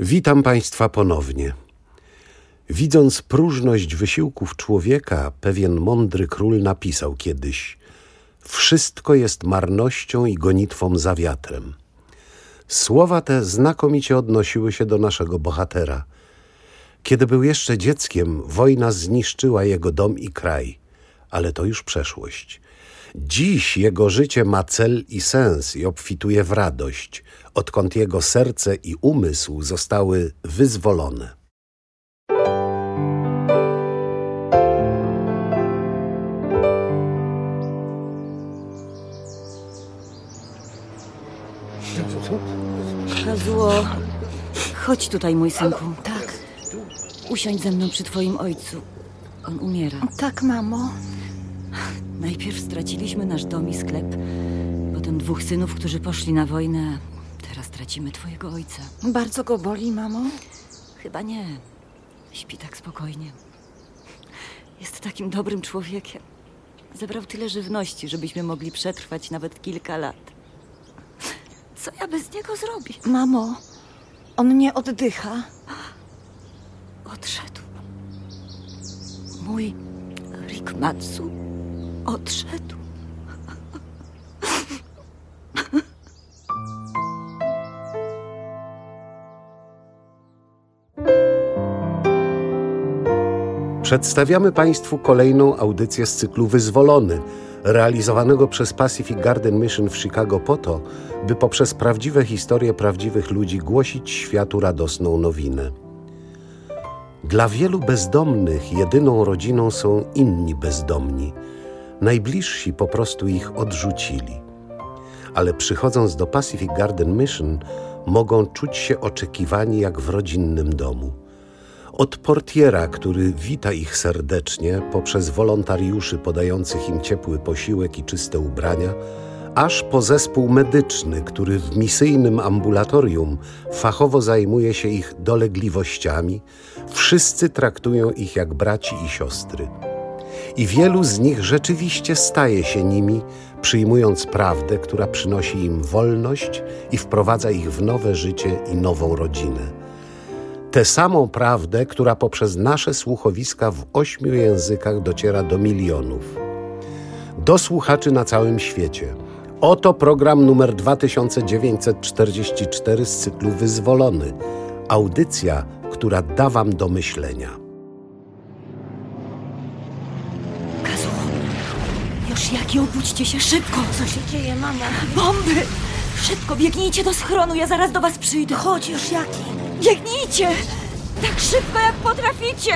Witam Państwa ponownie. Widząc próżność wysiłków człowieka, pewien mądry król napisał kiedyś: Wszystko jest marnością i gonitwą za wiatrem. Słowa te znakomicie odnosiły się do naszego bohatera. Kiedy był jeszcze dzieckiem, wojna zniszczyła jego dom i kraj, ale to już przeszłość. Dziś jego życie ma cel i sens i obfituje w radość, odkąd jego serce i umysł zostały wyzwolone. Kazuo, chodź tutaj, mój synku. Tak. Usiądź ze mną przy twoim ojcu. On umiera. Tak, mamo. Najpierw straciliśmy nasz dom i sklep, potem dwóch synów, którzy poszli na wojnę. Teraz tracimy twojego ojca. Bardzo go boli, mamo? Chyba nie. Śpi tak spokojnie. Jest takim dobrym człowiekiem. Zebrał tyle żywności, żebyśmy mogli przetrwać nawet kilka lat. Co ja bez niego zrobię? Mamo, on nie oddycha. Odszedł. Mój Rikmatsu odszedł. Przedstawiamy Państwu kolejną audycję z cyklu Wyzwolony, realizowanego przez Pacific Garden Mission w Chicago po to, by poprzez prawdziwe historie prawdziwych ludzi głosić światu radosną nowinę. Dla wielu bezdomnych jedyną rodziną są inni bezdomni. Najbliżsi po prostu ich odrzucili. Ale przychodząc do Pacific Garden Mission, mogą czuć się oczekiwani jak w rodzinnym domu. Od portiera, który wita ich serdecznie, poprzez wolontariuszy podających im ciepły posiłek i czyste ubrania, aż po zespół medyczny, który w misyjnym ambulatorium fachowo zajmuje się ich dolegliwościami, wszyscy traktują ich jak braci i siostry. I wielu z nich rzeczywiście staje się nimi, przyjmując prawdę, która przynosi im wolność i wprowadza ich w nowe życie i nową rodzinę tę samą prawdę, która poprzez nasze słuchowiska w ośmiu językach dociera do milionów. Do słuchaczy na całym świecie. Oto program numer 2944 z cyklu Wyzwolony. Audycja, która da Wam do myślenia. Już jaki obudźcie się szybko. Co się dzieje, mamo? Bomby! Szybko biegnijcie do schronu, ja zaraz do was przyjdę. Chodź już, jaki? Biegnijcie! Tak szybko, jak potraficie!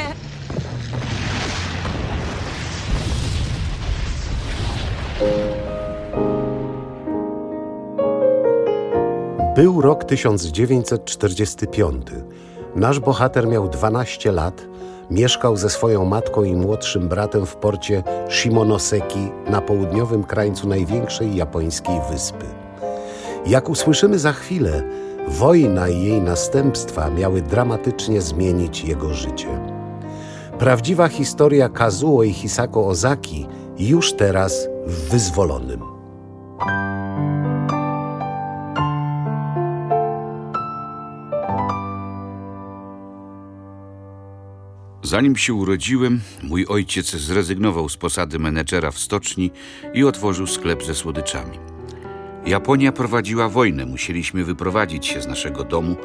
Był rok 1945. Nasz bohater miał 12 lat, mieszkał ze swoją matką i młodszym bratem w porcie Shimonoseki na południowym krańcu największej japońskiej wyspy. Jak usłyszymy za chwilę, wojna i jej następstwa miały dramatycznie zmienić jego życie. Prawdziwa historia Kazuo i Hisako Ozaki już teraz w Wyzwolonym. Zanim się urodziłem, mój ojciec zrezygnował z posady menedżera w stoczni i otworzył sklep ze słodyczami. Japonia prowadziła wojnę, musieliśmy wyprowadzić się z naszego domu,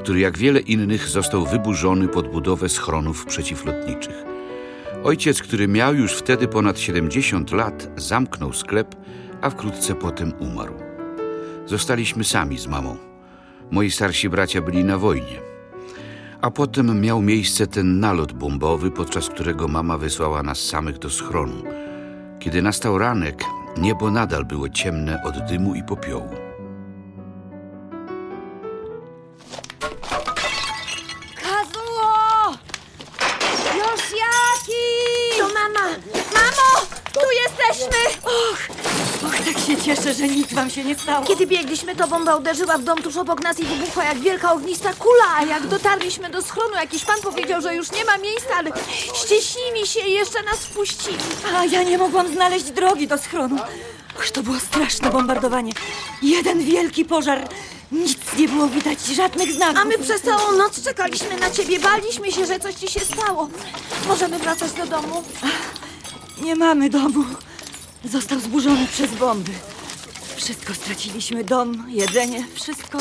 który jak wiele innych został wyburzony pod budowę schronów przeciwlotniczych. Ojciec, który miał już wtedy ponad 70 lat, zamknął sklep, a wkrótce potem umarł. Zostaliśmy sami z mamą. Moi starsi bracia byli na wojnie. A potem miał miejsce ten nalot bombowy, podczas którego mama wysłała nas samych do schronu. Kiedy nastał ranek, niebo nadal było ciemne od dymu i popiołu. Cieszę, że nic wam się nie stało. Kiedy biegliśmy, to bomba uderzyła w dom tuż obok nas i wybuchła jak wielka ognista kula. A jak dotarliśmy do schronu, jakiś pan powiedział, że już nie ma miejsca, ale ścieśnili się i jeszcze nas wpuścili. A ja nie mogłam znaleźć drogi do schronu. Och, to było straszne bombardowanie. Jeden wielki pożar. Nic nie było widać, żadnych znaków. A my przez całą noc czekaliśmy na ciebie, baliśmy się, że coś ci się stało. Możemy wracać do domu. Nie mamy domu. Został zburzony przez bomby. Wszystko straciliśmy. Dom, jedzenie, wszystko.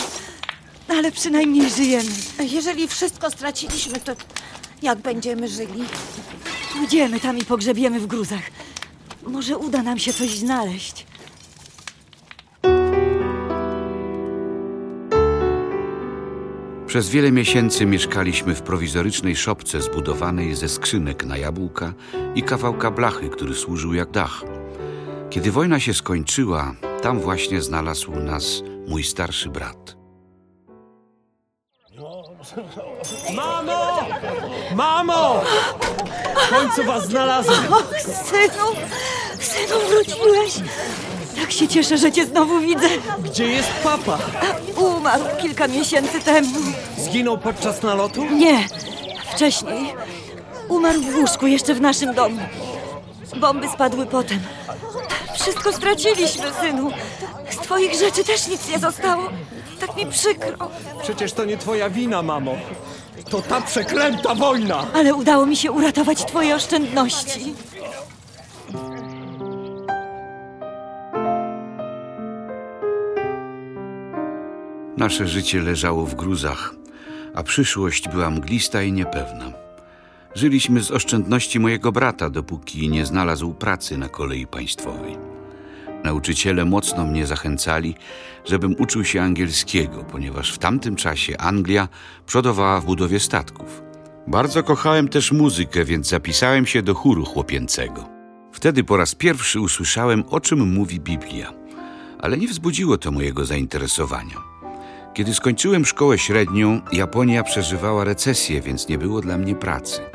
Ale przynajmniej żyjemy. Jeżeli wszystko straciliśmy, to jak będziemy żyli? Pójdziemy tam i pogrzebiemy w gruzach. Może uda nam się coś znaleźć. Przez wiele miesięcy mieszkaliśmy w prowizorycznej szopce zbudowanej ze skrzynek na jabłka i kawałka blachy, który służył jak dach. Kiedy wojna się skończyła, tam właśnie znalazł nas mój starszy brat. Mamo! Mamo! W końcu was znalazłem! Och, synu! Synu, wróciłeś! Tak się cieszę, że cię znowu widzę. Gdzie jest papa? Umarł kilka miesięcy temu. Zginął podczas nalotu? Nie, wcześniej. Umarł w łóżku jeszcze w naszym domu. Bomby spadły potem. Wszystko straciliśmy, synu. Z twoich rzeczy też nic nie zostało. Tak mi przykro. Przecież to nie twoja wina, mamo. To ta przeklęta wojna! Ale udało mi się uratować twoje oszczędności. Nasze życie leżało w gruzach, a przyszłość była mglista i niepewna. Żyliśmy z oszczędności mojego brata, dopóki nie znalazł pracy na kolei państwowej. Nauczyciele mocno mnie zachęcali, żebym uczył się angielskiego, ponieważ w tamtym czasie Anglia przodowała w budowie statków. Bardzo kochałem też muzykę, więc zapisałem się do chóru chłopięcego. Wtedy po raz pierwszy usłyszałem, o czym mówi Biblia, ale nie wzbudziło to mojego zainteresowania. Kiedy skończyłem szkołę średnią, Japonia przeżywała recesję, więc nie było dla mnie pracy.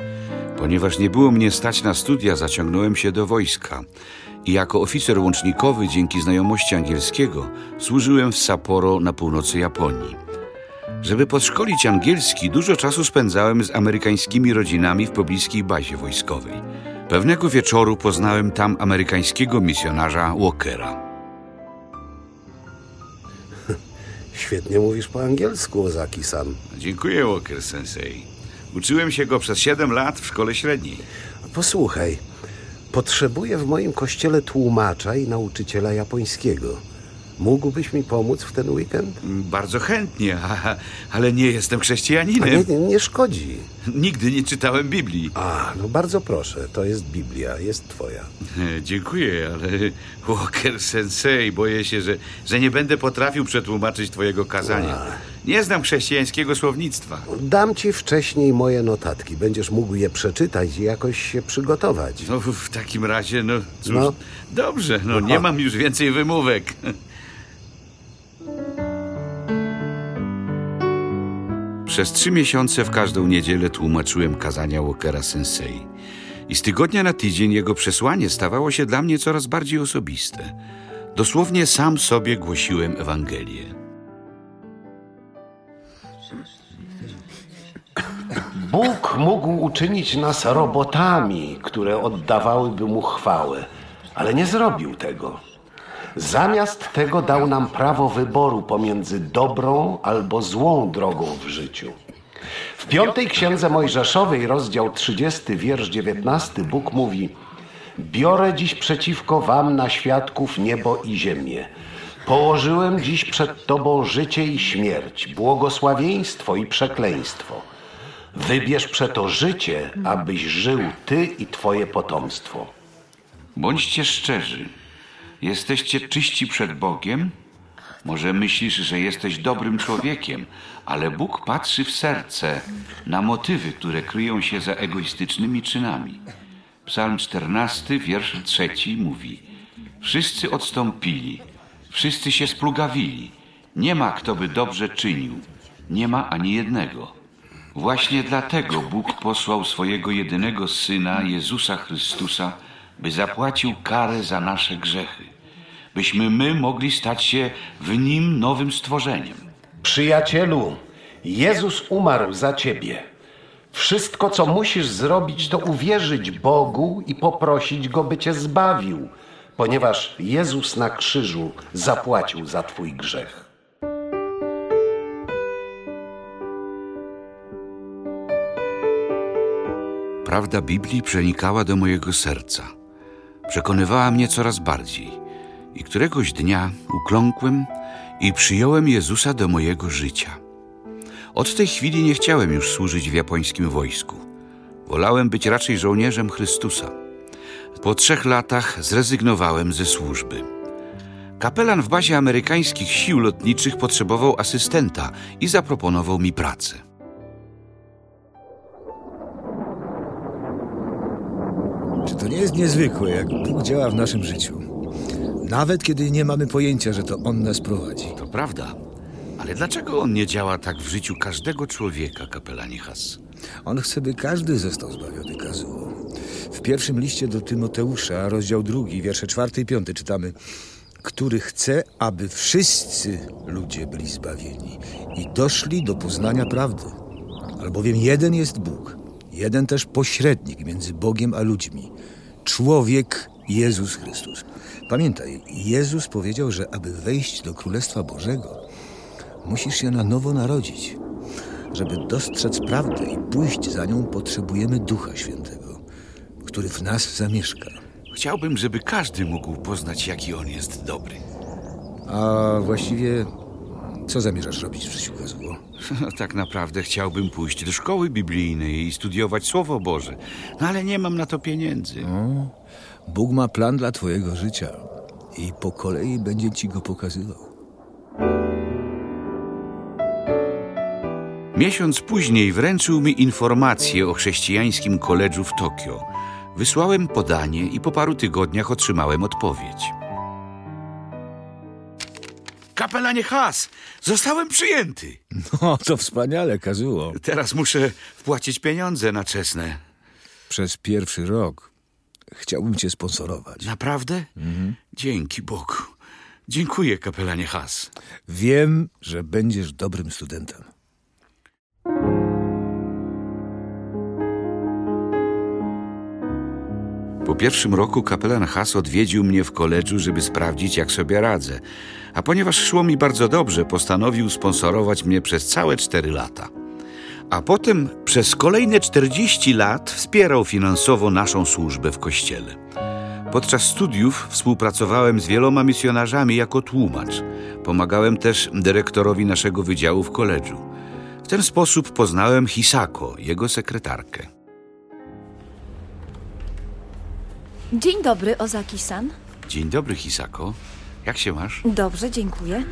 Ponieważ nie było mnie stać na studia, zaciągnąłem się do wojska i jako oficer łącznikowy dzięki znajomości angielskiego służyłem w Sapporo na północy Japonii. Żeby podszkolić angielski, dużo czasu spędzałem z amerykańskimi rodzinami w pobliskiej bazie wojskowej. Pewnego wieczoru poznałem tam amerykańskiego misjonarza Walkera. Świetnie mówisz po angielsku, Ozaki-san. Dziękuję, Walker Sensei. Uczyłem się go przez 7 lat w szkole średniej. Posłuchaj, potrzebuję w moim kościele tłumacza i nauczyciela japońskiego. Mógłbyś mi pomóc w ten weekend? Bardzo chętnie, a- ale nie jestem A chrześcijaninem. nie, nie, szkodzi. Nigdy nie czytałem Biblii. A, no bardzo proszę, to jest Biblia, jest twoja. Dziękuję, ale Walker Sensei, boję się, że, że nie będę potrafił przetłumaczyć twojego kazania. Nie znam chrześcijańskiego słownictwa. Dam ci wcześniej moje notatki, będziesz mógł je przeczytać i jakoś się przygotować. No w takim razie, no cóż, No. dobrze, no nie mam już więcej wymówek. Przez trzy miesiące w każdą niedzielę tłumaczyłem kazania Walkera Sensei. I z tygodnia na tydzień jego przesłanie stawało się dla mnie coraz bardziej osobiste. Dosłownie sam sobie głosiłem Ewangelię. Bóg mógł uczynić nas robotami, które oddawałyby mu chwałę, ale nie zrobił tego. Zamiast tego dał nam prawo wyboru pomiędzy dobrą albo złą drogą w życiu. W piątej księdze Mojżeszowej, rozdział 30, wiersz 19, Bóg mówi: Biorę dziś przeciwko wam na świadków niebo i ziemię. Położyłem dziś przed tobą życie i śmierć, błogosławieństwo i przekleństwo. Wybierz przeto życie, abyś żył ty i twoje potomstwo. Bądźcie szczerzy. Jesteście czyści przed Bogiem? Może myślisz, że jesteś dobrym człowiekiem, ale Bóg patrzy w serce, na motywy, które kryją się za egoistycznymi czynami. Psalm 14, wiersz 3 mówi: Wszyscy odstąpili, wszyscy się splugawili. Nie ma kto by dobrze czynił, nie ma ani jednego. Właśnie dlatego Bóg posłał swojego jedynego syna, Jezusa Chrystusa, by zapłacił karę za nasze grzechy, byśmy my mogli stać się w nim nowym stworzeniem. Przyjacielu, Jezus umarł za ciebie. Wszystko, co musisz zrobić, to uwierzyć Bogu i poprosić Go, by cię zbawił, ponieważ Jezus na krzyżu zapłacił za Twój grzech. Prawda Biblii przenikała do mojego serca. Przekonywała mnie coraz bardziej. I któregoś dnia ukląkłem i przyjąłem Jezusa do mojego życia. Od tej chwili nie chciałem już służyć w japońskim wojsku. Wolałem być raczej żołnierzem Chrystusa. Po trzech latach zrezygnowałem ze służby. Kapelan w bazie amerykańskich sił lotniczych potrzebował asystenta i zaproponował mi pracę. Czy to nie jest niezwykłe, jak Bóg działa w naszym życiu? Nawet kiedy nie mamy pojęcia, że to On nas prowadzi. To prawda. Ale dlaczego on nie działa tak w życiu każdego człowieka, kapelanie Has? On chce, by każdy został zbawiony, Kazuo. W pierwszym liście do Tymoteusza, rozdział drugi, wiersze czwarty i piąty czytamy który chce, aby wszyscy ludzie byli zbawieni i doszli do poznania prawdy. Albowiem jeden jest Bóg, jeden też pośrednik między Bogiem a ludźmi. Człowiek Jezus Chrystus. Pamiętaj, Jezus powiedział, że aby wejść do Królestwa Bożego, musisz się na nowo narodzić. Żeby dostrzec prawdę i pójść za nią, potrzebujemy Ducha Świętego, który w nas zamieszka. Chciałbym, żeby każdy mógł poznać, jaki on jest dobry. A właściwie, co zamierzasz robić w życiu, Kazuo? tak naprawdę chciałbym pójść do szkoły biblijnej i studiować Słowo Boże, no ale nie mam na to pieniędzy. Bóg ma plan dla twojego życia i po kolei będzie ci go pokazywał. Miesiąc później wręczył mi informację o chrześcijańskim koledżu w Tokio. Wysłałem podanie i po paru tygodniach otrzymałem odpowiedź. Kapelanie Has, zostałem przyjęty. No, to wspaniale, Kazuo. Teraz muszę wpłacić pieniądze na czesne. Przez pierwszy rok chciałbym cię sponsorować. Naprawdę? Dzięki Bogu. Dziękuję, kapelanie Has. Wiem, że będziesz dobrym studentem. Pierwszym roku kapelan Has odwiedził mnie w koledżu, żeby sprawdzić, jak sobie radzę. A ponieważ szło mi bardzo dobrze, postanowił sponsorować mnie przez całe cztery lata. A potem przez kolejne 40 lat wspierał finansowo naszą służbę w kościele. Podczas studiów współpracowałem z wieloma misjonarzami jako tłumacz. Pomagałem też dyrektorowi naszego wydziału w koledżu. W ten sposób poznałem Hisako, jego sekretarkę. Dzień dobry, Ozaki-san. Dzień dobry, Hisako. Jak się masz? Dobrze, dziękuję.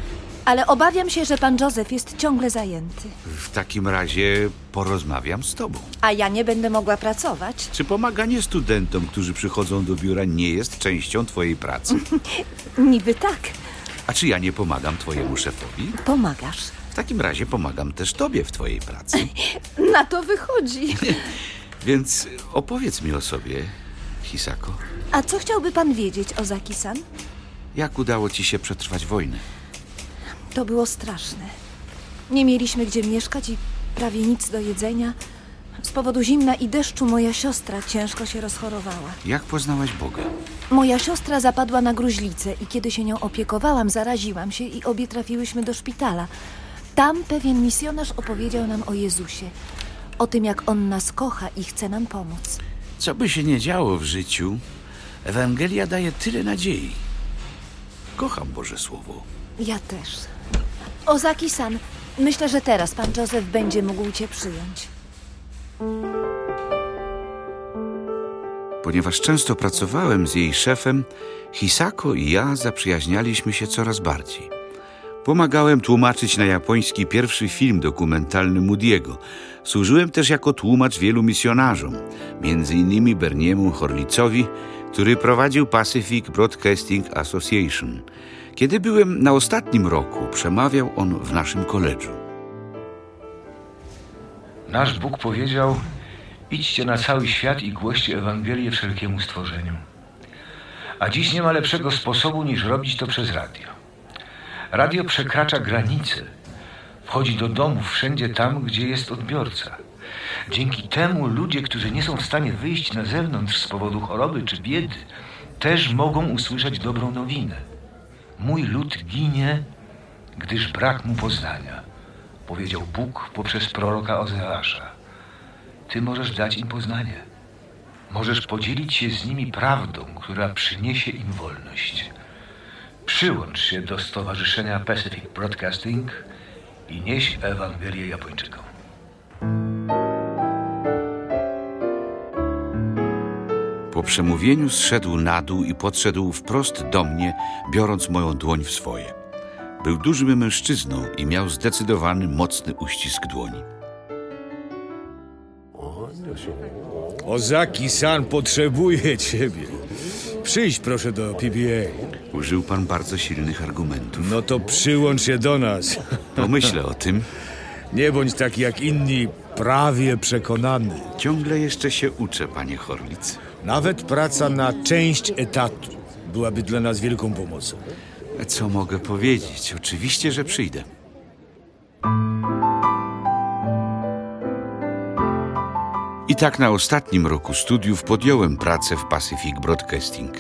Ale obawiam się, że pan Józef jest ciągle zajęty. W takim razie porozmawiam z tobą. A ja nie będę mogła pracować. Czy pomaganie studentom, którzy przychodzą do biura, nie jest częścią twojej pracy? Niby tak. A czy ja nie pomagam twojemu szefowi? Pomagasz. W takim razie pomagam też tobie w twojej pracy. Na to wychodzi. Więc opowiedz mi o sobie, Hisako. A co chciałby pan wiedzieć, Ozaki-san? Jak udało ci się przetrwać wojnę? To było straszne. Nie mieliśmy gdzie mieszkać i prawie nic do jedzenia. Z powodu zimna i deszczu moja siostra ciężko się rozchorowała. Jak poznałaś Boga? Moja siostra zapadła na gruźlicę i kiedy się nią opiekowałam, zaraziłam się i obie trafiłyśmy do szpitala. Tam pewien misjonarz opowiedział nam o Jezusie, o tym, jak On nas kocha i chce nam pomóc. Co by się nie działo w życiu, Ewangelia daje tyle nadziei. Kocham Boże Słowo. Ja też. Ozaki-san, myślę, że teraz pan Józef będzie mógł cię przyjąć. Ponieważ często pracowałem z jej szefem, Hisako i ja zaprzyjaźnialiśmy się coraz bardziej. Pomagałem tłumaczyć na japoński pierwszy film dokumentalny Moody'ego. Służyłem też jako tłumacz wielu misjonarzom, innymi Berniemu Horlicowi, który prowadził Pacific Broadcasting Association. Kiedy byłem na ostatnim roku, przemawiał on w naszym koledżu. Nasz Bóg powiedział: Idźcie na cały świat i głoście Ewangelię wszelkiemu stworzeniu. A dziś nie ma lepszego sposobu niż robić to przez radio. Radio przekracza granice, wchodzi do domów wszędzie tam, gdzie jest odbiorca. Dzięki temu ludzie, którzy nie są w stanie wyjść na zewnątrz z powodu choroby czy biedy, też mogą usłyszeć dobrą nowinę. Mój lud ginie, gdyż brak mu poznania, powiedział Bóg poprzez proroka Ozeasza. Ty możesz dać im poznanie. możesz podzielić się z nimi prawdą, która przyniesie im wolność. Przyłącz się do Stowarzyszenia Pacific Broadcasting i nieś Ewangelię Japończykom. Po przemówieniu zszedł na dół i podszedł wprost do mnie, biorąc moją dłoń w swoje. Był dużym mężczyzną i miał zdecydowany, mocny uścisk dłoni. Ozaki-san potrzebuje ciebie. Przyjdź proszę do PBA. Użył pan bardzo silnych argumentów. No to przyłącz się do nas. Pomyślę o tym. Nie bądź taki jak inni, prawie przekonany. Ciągle jeszcze się uczę, panie Horlic. Nawet praca na część etatu byłaby dla nas wielką pomocą. Co mogę powiedzieć? Oczywiście, że przyjdę. I tak na ostatnim roku studiów podjąłem pracę w Pacific Broadcasting.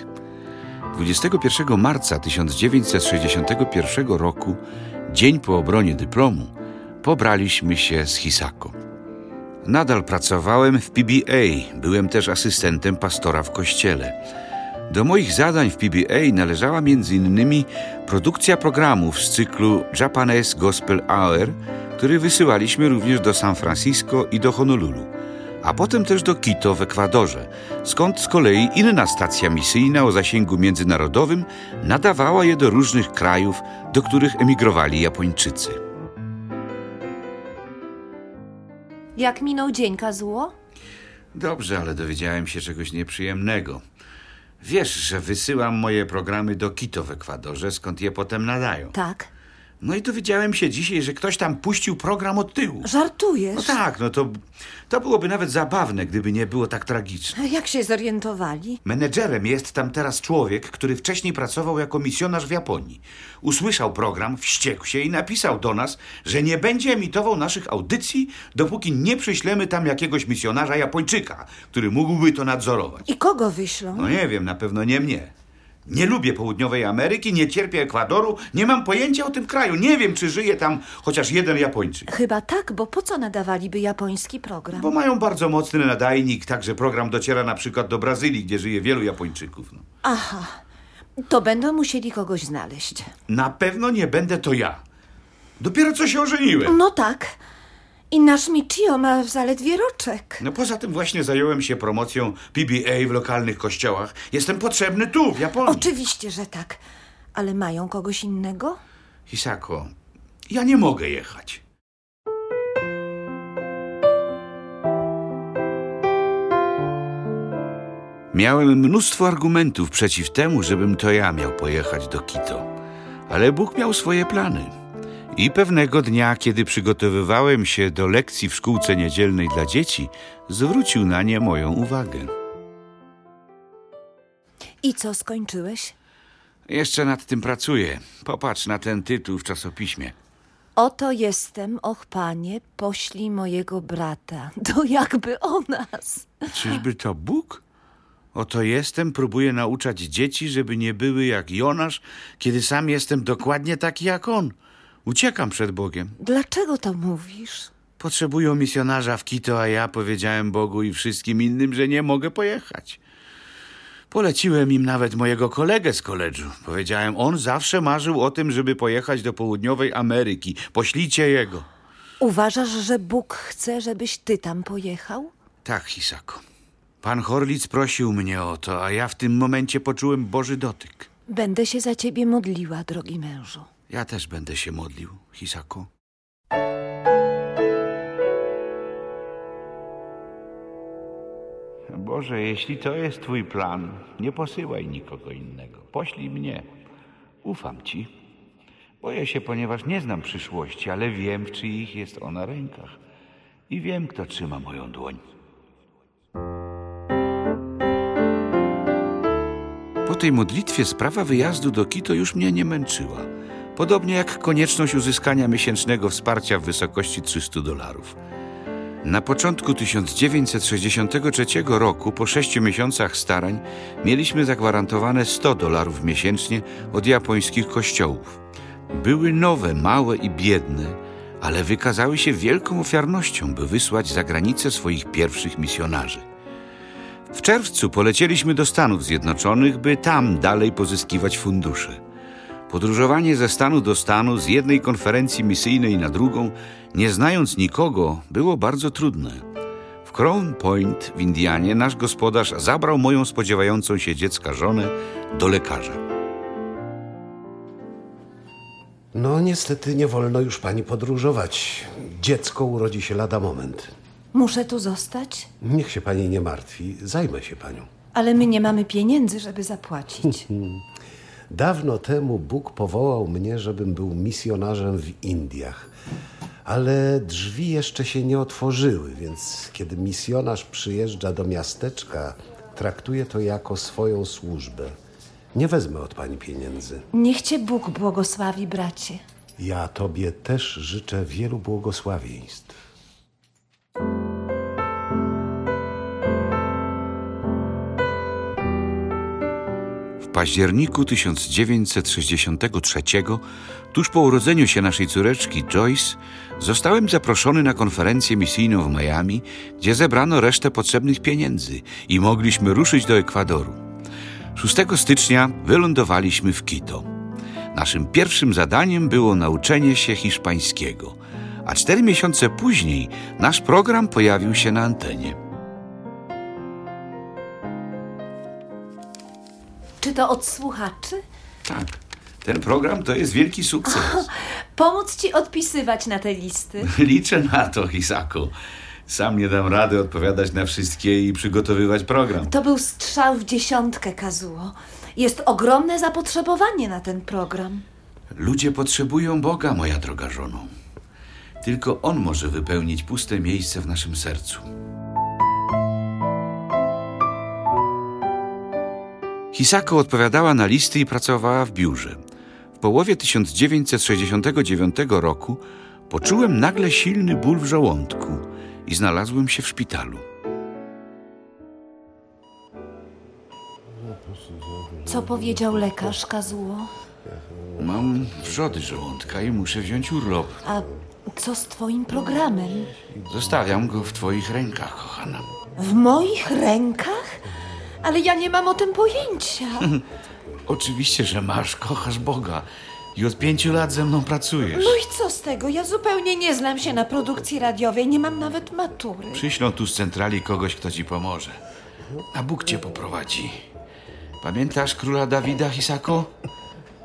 21 marca 1961 roku, dzień po obronie dyplomu, pobraliśmy się z Hisako. Nadal pracowałem w PBA, byłem też asystentem pastora w kościele. Do moich zadań w PBA należała m.in. produkcja programów z cyklu Japanese Gospel Hour, który wysyłaliśmy również do San Francisco i do Honolulu, a potem też do Quito w Ekwadorze, skąd z kolei inna stacja misyjna o zasięgu międzynarodowym nadawała je do różnych krajów, do których emigrowali Japończycy. Jak minął dzień, Kazuo? Dobrze, ale dowiedziałem się czegoś nieprzyjemnego. Wiesz, że wysyłam moje programy do Quito w Ekwadorze, skąd je potem nadają. Tak. No i dowiedziałem się dzisiaj, że ktoś tam puścił program od tyłu. Żartujesz? No tak, no to, to byłoby nawet zabawne, gdyby nie było tak tragiczne. Jak się zorientowali? Menedżerem jest tam teraz człowiek, który wcześniej pracował jako misjonarz w Japonii. Usłyszał program, wściekł się i napisał do nas, że nie będzie emitował naszych audycji, dopóki nie przyślemy tam jakiegoś misjonarza Japończyka, który mógłby to nadzorować. I kogo wyślą? No nie wiem, na pewno nie mnie. Nie lubię południowej Ameryki, nie cierpię Ekwadoru, nie mam pojęcia o tym kraju. Nie wiem, czy żyje tam chociaż jeden Japończyk. Chyba tak, bo po co nadawaliby japoński program? Bo mają bardzo mocny nadajnik, także program dociera na przykład do Brazylii, gdzie żyje wielu Japończyków. No. Aha. To będą musieli kogoś znaleźć. Na pewno nie będę to ja. Dopiero co się ożeniłem. No tak. I nasz Michio ma zaledwie roczek. No poza tym właśnie zająłem się promocją PBA w lokalnych kościołach. Jestem potrzebny tu, w Japonii. Oczywiście, że tak. Ale mają kogoś innego? Hisako, ja nie mogę jechać. Miałem mnóstwo argumentów przeciw temu, żebym to ja miał pojechać do Quito. Ale Bóg miał swoje plany. I pewnego dnia, kiedy przygotowywałem się do lekcji w szkółce niedzielnej dla dzieci, zwrócił na nie moją uwagę. I co, skończyłeś? Jeszcze nad tym pracuję. Popatrz na ten tytuł w czasopiśmie. Oto jestem, och panie, poślij mojego brata. To jakby o nas. Czyżby to Bóg? Oto jestem, próbuję nauczać dzieci, żeby nie były jak Jonasz, kiedy sam jestem dokładnie taki jak on. Uciekam przed Bogiem. Dlaczego to mówisz? Potrzebują misjonarza w Quito, a ja powiedziałem Bogu i wszystkim innym, że nie mogę pojechać. Poleciłem im nawet mojego kolegę z koledżu. Powiedziałem, on zawsze marzył o tym, żeby pojechać do południowej Ameryki. Poślijcie jego. Uważasz, że Bóg chce, żebyś ty tam pojechał? Tak, Hisako. Pan Horlic prosił mnie o to, a ja w tym momencie poczułem Boży dotyk. Będę się za ciebie modliła, drogi mężu. Ja też będę się modlił, Hisako. Boże, jeśli to jest Twój plan, nie posyłaj nikogo innego. Poślij mnie. Ufam Ci. Boję się, ponieważ nie znam przyszłości, ale wiem, w czyich jest ona rękach. I wiem, kto trzyma moją dłoń. Po tej modlitwie sprawa wyjazdu do Quito już mnie nie męczyła. Podobnie jak konieczność uzyskania miesięcznego wsparcia w wysokości 300 dolarów. Na początku 1963 roku, po sześciu miesiącach starań, mieliśmy zagwarantowane 100 dolarów miesięcznie od japońskich kościołów. Były nowe, małe i biedne, ale wykazały się wielką ofiarnością, by wysłać za granicę swoich pierwszych misjonarzy. W czerwcu polecieliśmy do Stanów Zjednoczonych, by tam dalej pozyskiwać fundusze. Podróżowanie ze stanu do stanu, z jednej konferencji misyjnej na drugą, nie znając nikogo, było bardzo trudne. W Crown Point w Indianie nasz gospodarz zabrał moją spodziewającą się dziecka żonę do lekarza. No niestety nie wolno już pani podróżować. Dziecko urodzi się lada moment. Muszę tu zostać? Niech się pani nie martwi, zajmę się panią. Ale my nie mamy pieniędzy, żeby zapłacić. Dawno temu Bóg powołał mnie, żebym był misjonarzem w Indiach. Ale drzwi jeszcze się nie otworzyły, więc kiedy misjonarz przyjeżdża do miasteczka, traktuje to jako swoją służbę. Nie wezmę od pani pieniędzy. Niech cię Bóg błogosławi, bracie. Ja tobie też życzę wielu błogosławieństw. Październiku 1963, tuż po urodzeniu się naszej córeczki Joyce, zostałem zaproszony na konferencję misyjną w Miami, gdzie zebrano resztę potrzebnych pieniędzy i mogliśmy ruszyć do Ekwadoru. 6 stycznia wylądowaliśmy w Quito. Naszym pierwszym zadaniem było nauczenie się hiszpańskiego, a cztery miesiące później nasz program pojawił się na antenie. Czy to od słuchaczy? Tak, ten program to jest wielki sukces. Pomóc ci odpisywać na te listy. Liczę na to, Hisako. Sam nie dam rady odpowiadać na wszystkie i przygotowywać program. To był strzał w dziesiątkę, Kazuo. Jest ogromne zapotrzebowanie na ten program. Ludzie potrzebują Boga, moja droga żono. Tylko On może wypełnić puste miejsce w naszym sercu. Hisako odpowiadała na listy i pracowała w biurze. W połowie 1969 roku poczułem nagle silny ból w żołądku i znalazłem się w szpitalu. Co powiedział lekarz, Kazuo? Mam wrzody żołądka i muszę wziąć urlop. A co z twoim programem? Zostawiam go w Twoich rękach, kochana. W moich rękach? Ale ja nie mam o tym pojęcia. Oczywiście, że masz, kochasz Boga i od pięciu lat ze mną pracujesz. No i co z tego? Ja zupełnie nie znam się na produkcji radiowej, nie mam nawet matury. Przyślą tu z centrali kogoś, kto ci pomoże. A Bóg cię poprowadzi. Pamiętasz króla Dawida, Hisako?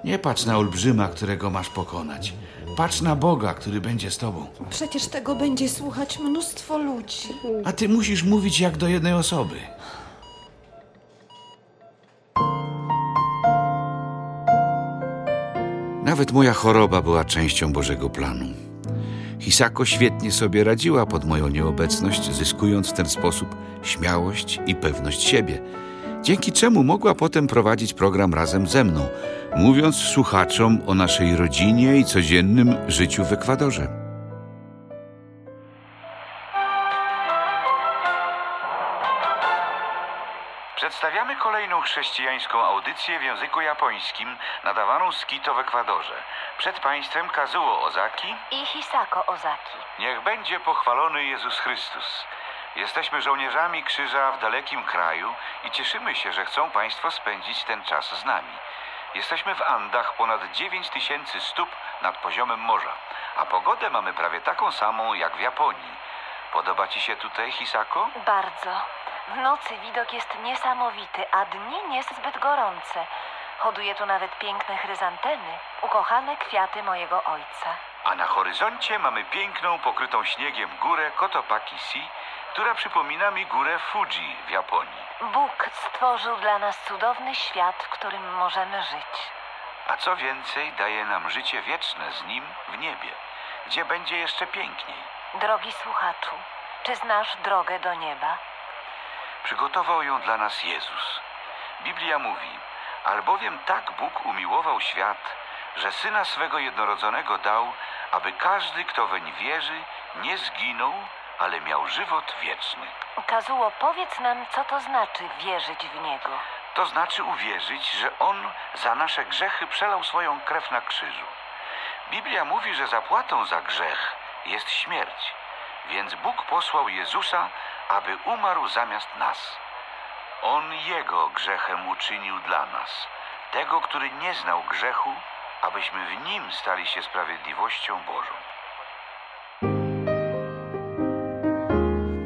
Nie patrz na olbrzyma, którego masz pokonać. Patrz na Boga, który będzie z tobą. Przecież tego będzie słuchać mnóstwo ludzi. A ty musisz mówić jak do jednej osoby. Nawet moja choroba była częścią Bożego planu. Hisako świetnie sobie radziła pod moją nieobecność, zyskując w ten sposób śmiałość i pewność siebie, dzięki czemu mogła potem prowadzić program razem ze mną, mówiąc słuchaczom o naszej rodzinie i codziennym życiu w Ekwadorze. Przedstawiamy kolejną chrześcijańską audycję w języku japońskim, nadawaną z Quito w Ekwadorze. Przed państwem Kazuo Ozaki. I Hisako Ozaki. Niech będzie pochwalony Jezus Chrystus. Jesteśmy żołnierzami krzyża w dalekim kraju i cieszymy się, że chcą Państwo spędzić ten czas z nami. Jesteśmy w Andach ponad 9 tysięcy stóp nad poziomem morza, a pogodę mamy prawie taką samą jak w Japonii. Podoba Ci się tutaj, Hisako? Bardzo. W nocy widok jest niesamowity, a dni niezbyt gorące. Hoduje tu nawet piękne chryzantemy, ukochane kwiaty mojego ojca. A na horyzoncie mamy piękną, pokrytą śniegiem górę Kotopaki-si, która przypomina mi górę Fuji w Japonii. Bóg stworzył dla nas cudowny świat, w którym możemy żyć. A co więcej, daje nam życie wieczne z Nim w niebie, gdzie będzie jeszcze piękniej. Drogi słuchaczu, czy znasz drogę do nieba? Przygotował ją dla nas Jezus. Biblia mówi, albowiem tak Bóg umiłował świat, że Syna swego jednorodzonego dał, aby każdy, kto weń wierzy, nie zginął, ale miał żywot wieczny. Kazuo, powiedz nam, co to znaczy wierzyć w Niego. To znaczy uwierzyć, że On za nasze grzechy przelał swoją krew na krzyżu. Biblia mówi, że zapłatą za grzech jest śmierć, więc Bóg posłał Jezusa, aby umarł zamiast nas. On Jego grzechem uczynił dla nas, tego, który nie znał grzechu, abyśmy w Nim stali się sprawiedliwością Bożą.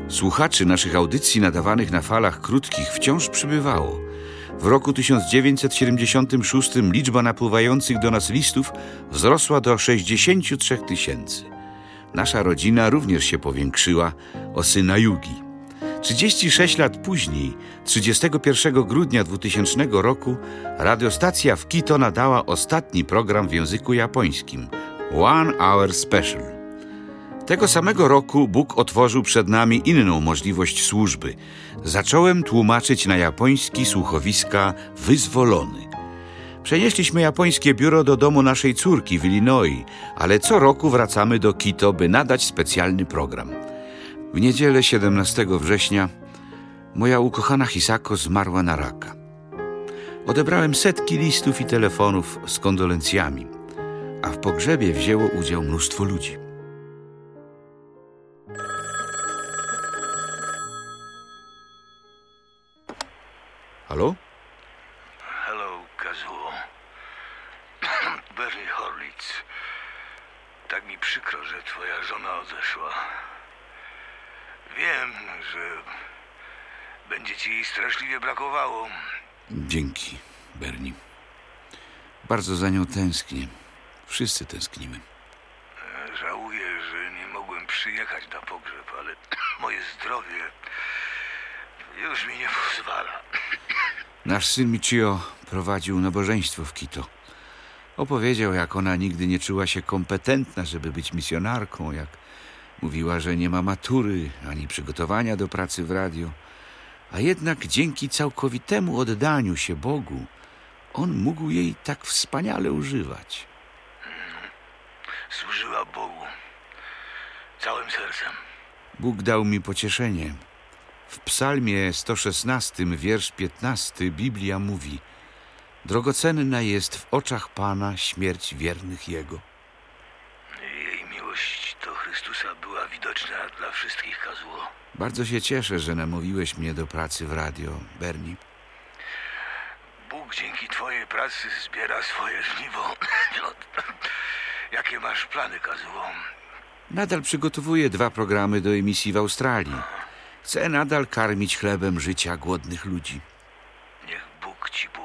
Słuchaczy naszych audycji nadawanych na falach krótkich wciąż przybywało. W roku 1976 liczba napływających do nas listów wzrosła do 63 tysięcy. Nasza rodzina również się powiększyła o syna Jugi. 36 lat później, 31 grudnia 2000 roku, radiostacja w Kito nadała ostatni program w języku japońskim One Hour Special. Tego samego roku Bóg otworzył przed nami inną możliwość służby. Zacząłem tłumaczyć na japoński słuchowiska Wyzwolony. Przenieśliśmy japońskie biuro do domu naszej córki w Illinois, ale co roku wracamy do Kito, by nadać specjalny program. W niedzielę 17 września moja ukochana Hisako zmarła na raka. Odebrałem setki listów i telefonów z kondolencjami, a w pogrzebie wzięło udział mnóstwo ludzi. Halo? Hello, Kazuo. Bernie Horlitz. Tak mi przykro, że twoja żona odeszła. Wiem, że będzie ci jej straszliwie brakowało. Dzięki, Bernie. Bardzo za nią tęsknię. Wszyscy tęsknimy. Żałuję, że nie mogłem przyjechać na pogrzeb, ale moje zdrowie już mi nie pozwala. Nasz syn Michio prowadził nabożeństwo w Kito. Opowiedział, jak ona nigdy nie czuła się kompetentna, żeby być misjonarką, jak mówiła, że nie ma matury ani przygotowania do pracy w radio. A jednak dzięki całkowitemu oddaniu się Bogu, on mógł jej tak wspaniale używać. Służyła Bogu całym sercem. Bóg dał mi pocieszenie. W psalmie 116, wiersz 15 Biblia mówi Drogocenna jest w oczach Pana śmierć wiernych Jego. Jej miłość do Chrystusa była widoczna dla wszystkich, Kazuo. Bardzo się cieszę, że namówiłeś mnie do pracy w radio, Bernie. Bóg dzięki twojej pracy zbiera swoje żniwo. No, Jakie masz plany, Kazuo? Nadal przygotowuję dwa programy do emisji w Australii. Chcę nadal karmić chlebem życia głodnych ludzi. Niech Bóg ci błogosławi.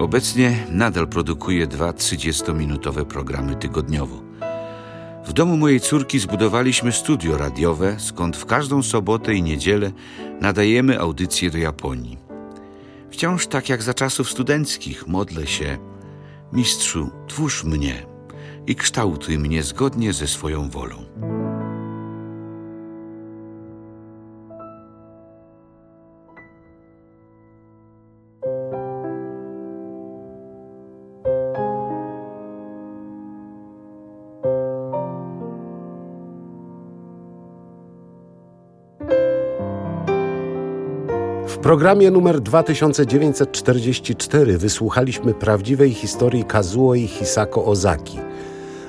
Obecnie nadal produkuję dwa 30-minutowe programy tygodniowo. W domu mojej córki zbudowaliśmy studio radiowe, skąd w każdą sobotę i niedzielę nadajemy audycje do Japonii. Wciąż tak jak za czasów studenckich modlę się Mistrzu, twórz mnie i kształtuj mnie zgodnie ze swoją wolą. Programie numer 2944 wysłuchaliśmy prawdziwej historii Kazuo i Hisako Ozaki.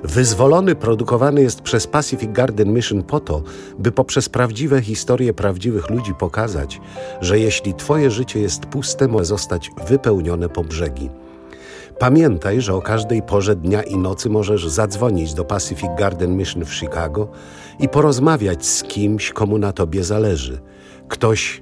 Wyzwolony produkowany jest przez Pacific Garden Mission po to, by poprzez prawdziwe historie prawdziwych ludzi pokazać, że jeśli Twoje życie jest puste, może zostać wypełnione po brzegi. Pamiętaj, że o każdej porze dnia i nocy możesz zadzwonić do Pacific Garden Mission w Chicago i porozmawiać z kimś, komu na Tobie zależy. Ktoś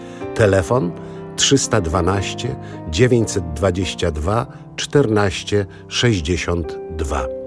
Telefon 312 922 14 62.